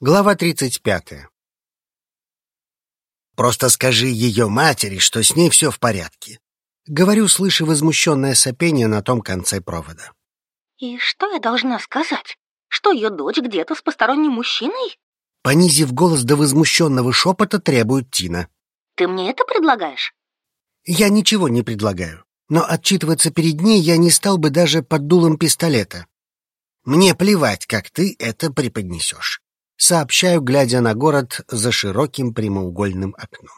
Глава 35. «Просто скажи ее матери, что с ней все в порядке», — говорю, слыша возмущенное сопение на том конце провода. «И что я должна сказать? Что ее дочь где-то с посторонним мужчиной?» Понизив голос до возмущенного шепота, требует Тина. «Ты мне это предлагаешь?» Я ничего не предлагаю, но отчитываться перед ней я не стал бы даже под дулом пистолета. Мне плевать, как ты это преподнесешь сообщаю, глядя на город за широким прямоугольным окном.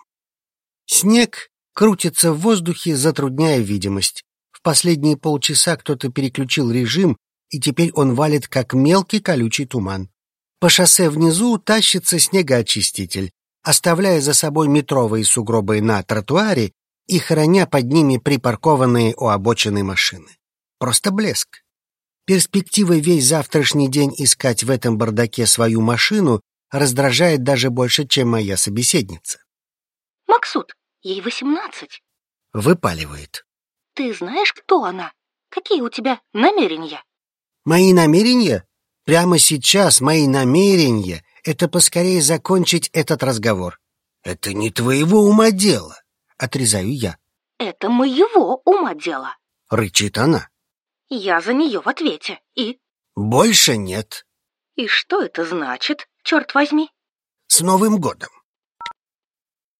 Снег крутится в воздухе, затрудняя видимость. В последние полчаса кто-то переключил режим, и теперь он валит, как мелкий колючий туман. По шоссе внизу тащится снегоочиститель, оставляя за собой метровые сугробы на тротуаре и храня под ними припаркованные у обочины машины. Просто блеск. Перспектива весь завтрашний день искать в этом бардаке свою машину раздражает даже больше, чем моя собеседница. «Максут, ей восемнадцать», — выпаливает. «Ты знаешь, кто она? Какие у тебя намерения?» «Мои намерения? Прямо сейчас мои намерения — это поскорее закончить этот разговор. Это не твоего ума дело», — отрезаю я. «Это моего ума дело», — рычит она. Я за нее в ответе. И? Больше нет. И что это значит, черт возьми? С Новым годом.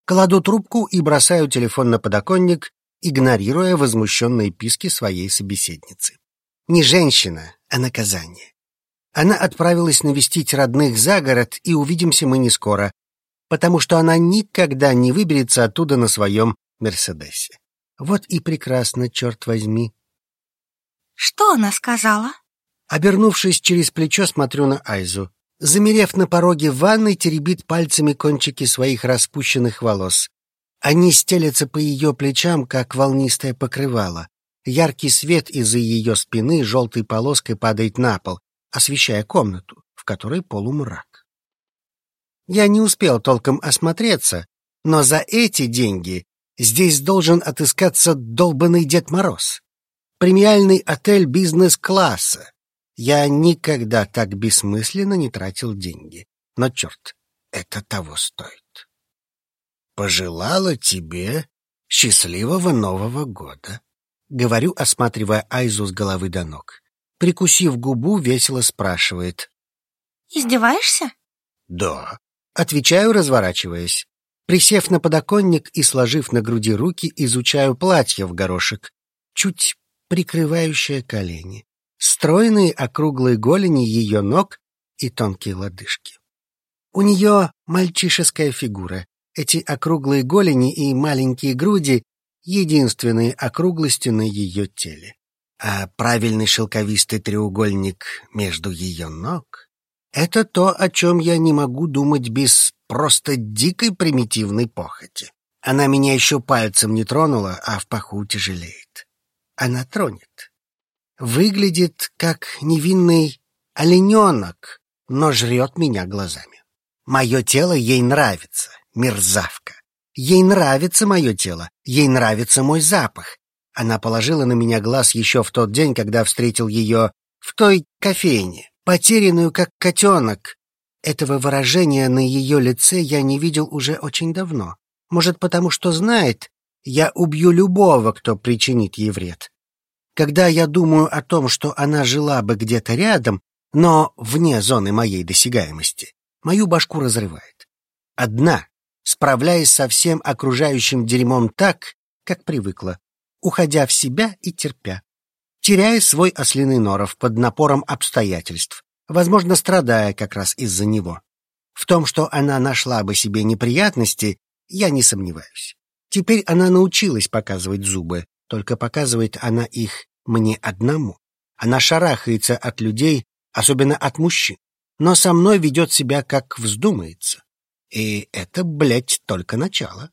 Кладу трубку и бросаю телефон на подоконник, игнорируя возмущенные писки своей собеседницы. Не женщина, а наказание. Она отправилась навестить родных за город, и увидимся мы не скоро, потому что она никогда не выберется оттуда на своем Мерседесе. Вот и прекрасно, черт возьми. Что она сказала? Обернувшись через плечо, смотрю на Айзу. Замерев на пороге ванной, теребит пальцами кончики своих распущенных волос. Они стелятся по ее плечам, как волнистое покрывало. Яркий свет из-за ее спины желтой полоской падает на пол, освещая комнату, в которой полумрак. Я не успел толком осмотреться, но за эти деньги здесь должен отыскаться долбанный Дед Мороз премиальный отель бизнес-класса. Я никогда так бессмысленно не тратил деньги. Но, черт, это того стоит. Пожелала тебе счастливого Нового года. Говорю, осматривая Айзу с головы до ног. Прикусив губу, весело спрашивает. «Издеваешься?» «Да», — отвечаю, разворачиваясь. Присев на подоконник и сложив на груди руки, изучаю платье в горошек. Чуть прикрывающая колени, стройные округлые голени ее ног и тонкие лодыжки. У нее мальчишеская фигура. Эти округлые голени и маленькие груди — единственные округлости на ее теле. А правильный шелковистый треугольник между ее ног — это то, о чем я не могу думать без просто дикой примитивной похоти. Она меня еще пальцем не тронула, а в паху тяжелеет она тронет. Выглядит как невинный олененок, но жрет меня глазами. Мое тело ей нравится, мерзавка. Ей нравится мое тело, ей нравится мой запах. Она положила на меня глаз еще в тот день, когда встретил ее в той кофейне, потерянную как котенок. Этого выражения на ее лице я не видел уже очень давно. Может, потому что знает, я убью любого, кто причинит ей вред. Когда я думаю о том, что она жила бы где-то рядом, но вне зоны моей досягаемости, мою башку разрывает. Одна, справляясь со всем окружающим дерьмом так, как привыкла, уходя в себя и терпя, теряя свой ослиный норов под напором обстоятельств, возможно, страдая как раз из-за него. В том, что она нашла бы себе неприятности, я не сомневаюсь. Теперь она научилась показывать зубы, только показывает она их мне одному. Она шарахается от людей, особенно от мужчин, но со мной ведет себя как вздумается. И это, блядь, только начало.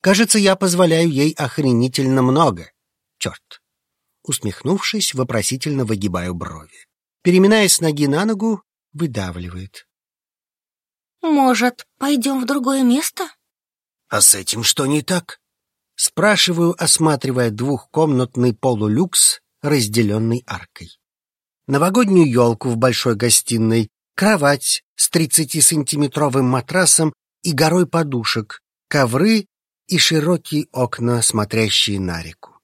Кажется, я позволяю ей охренительно много. Черт. Усмехнувшись, вопросительно выгибаю брови. Переминаясь с ноги на ногу, выдавливает. «Может, пойдем в другое место?» «А с этим что не так?» Спрашиваю, осматривая двухкомнатный полулюкс, разделенный аркой. Новогоднюю елку в большой гостиной, Кровать с 30-сантиметровым матрасом и горой подушек, ковры и широкие окна, смотрящие на реку.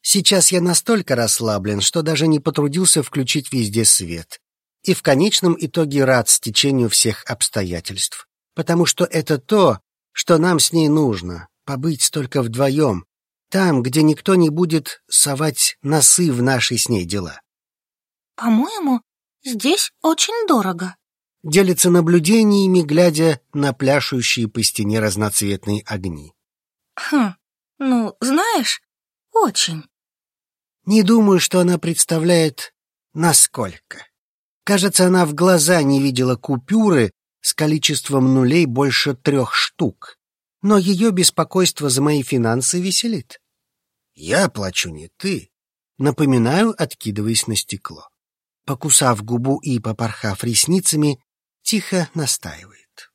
Сейчас я настолько расслаблен, что даже не потрудился включить везде свет. И в конечном итоге рад стечению всех обстоятельств. Потому что это то, что нам с ней нужно — побыть только вдвоем, там, где никто не будет совать носы в наши с ней дела. «По-моему, здесь очень дорого», — делится наблюдениями, глядя на пляшущие по стене разноцветные огни. «Хм, ну, знаешь, очень». Не думаю, что она представляет, насколько. Кажется, она в глаза не видела купюры с количеством нулей больше трех штук. Но ее беспокойство за мои финансы веселит. Я плачу не ты. Напоминаю, откидываясь на стекло. Покусав губу и попорхав ресницами, тихо настаивает.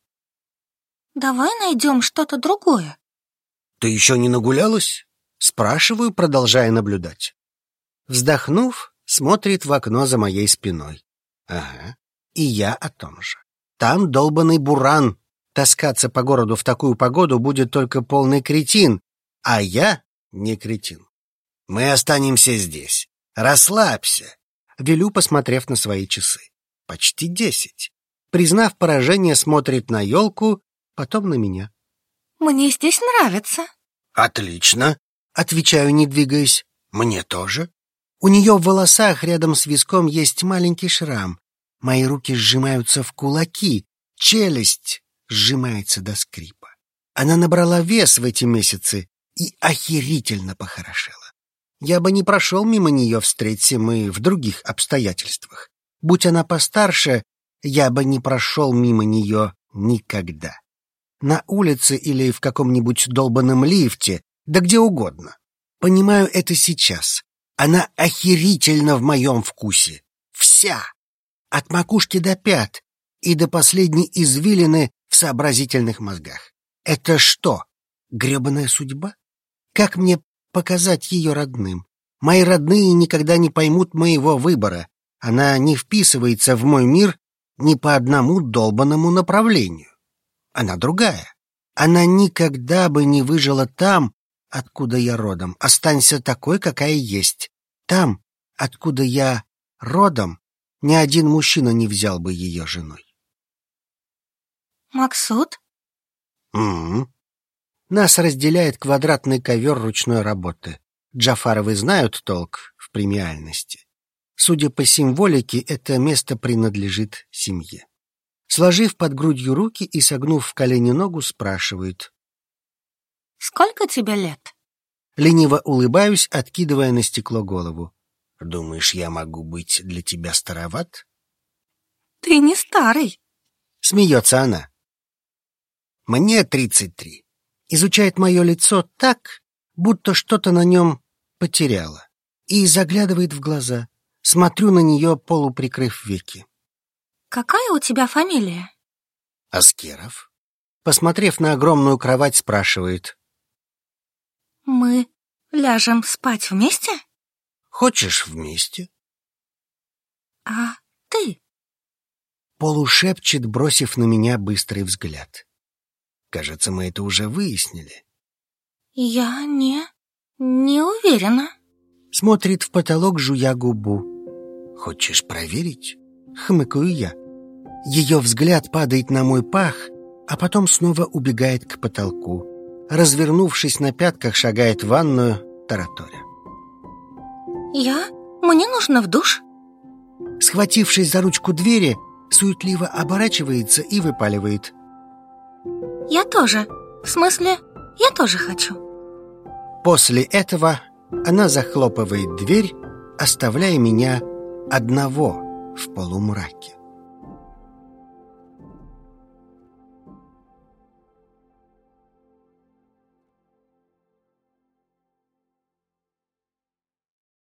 «Давай найдем что-то другое». «Ты еще не нагулялась?» Спрашиваю, продолжая наблюдать. Вздохнув, смотрит в окно за моей спиной. Ага, и я о том же. Там долбанный буран. Таскаться по городу в такую погоду будет только полный кретин, а я не кретин. Мы останемся здесь. Расслабься. Велю, посмотрев на свои часы. Почти десять. Признав поражение, смотрит на елку, потом на меня. Мне здесь нравится. Отлично. Отвечаю, не двигаясь. Мне тоже. У нее в волосах рядом с виском есть маленький шрам. Мои руки сжимаются в кулаки, челюсть сжимается до скрипа. Она набрала вес в эти месяцы и охерительно похорошела. Я бы не прошел мимо нее, встреться мы в других обстоятельствах. Будь она постарше, я бы не прошел мимо нее никогда. На улице или в каком-нибудь долбанном лифте, да где угодно. Понимаю это сейчас. Она охерительно в моем вкусе. Вся. От макушки до пят и до последней извилины в сообразительных мозгах. Это что, гребаная судьба? Как мне показать ее родным? Мои родные никогда не поймут моего выбора. Она не вписывается в мой мир ни по одному долбанному направлению. Она другая. Она никогда бы не выжила там, откуда я родом. Останься такой, какая есть. Там, откуда я родом, ни один мужчина не взял бы ее женой. Максут? М -м. Нас разделяет квадратный ковер ручной работы. Джафаровы знают толк в премиальности. Судя по символике, это место принадлежит семье. Сложив под грудью руки и согнув в колени ногу, спрашивает. «Сколько тебе лет?» Лениво улыбаюсь, откидывая на стекло голову. «Думаешь, я могу быть для тебя староват?» «Ты не старый», — смеется она. «Мне тридцать три». Изучает мое лицо так, будто что-то на нем потеряла, и заглядывает в глаза. Смотрю на нее, полуприкрыв веки. «Какая у тебя фамилия?» «Аскеров». Посмотрев на огромную кровать, спрашивает. «Мы ляжем спать вместе?» «Хочешь вместе?» «А ты?» Полушепчет, бросив на меня быстрый взгляд. Кажется, мы это уже выяснили. «Я не... не уверена». Смотрит в потолок, жуя губу. «Хочешь проверить?» Хмыкаю я. Ее взгляд падает на мой пах, а потом снова убегает к потолку. Развернувшись на пятках, шагает в ванную, тараторя. «Я? Мне нужно в душ?» Схватившись за ручку двери, суетливо оборачивается и выпаливает. «Я тоже. В смысле, я тоже хочу». После этого она захлопывает дверь, оставляя меня одного в полумраке.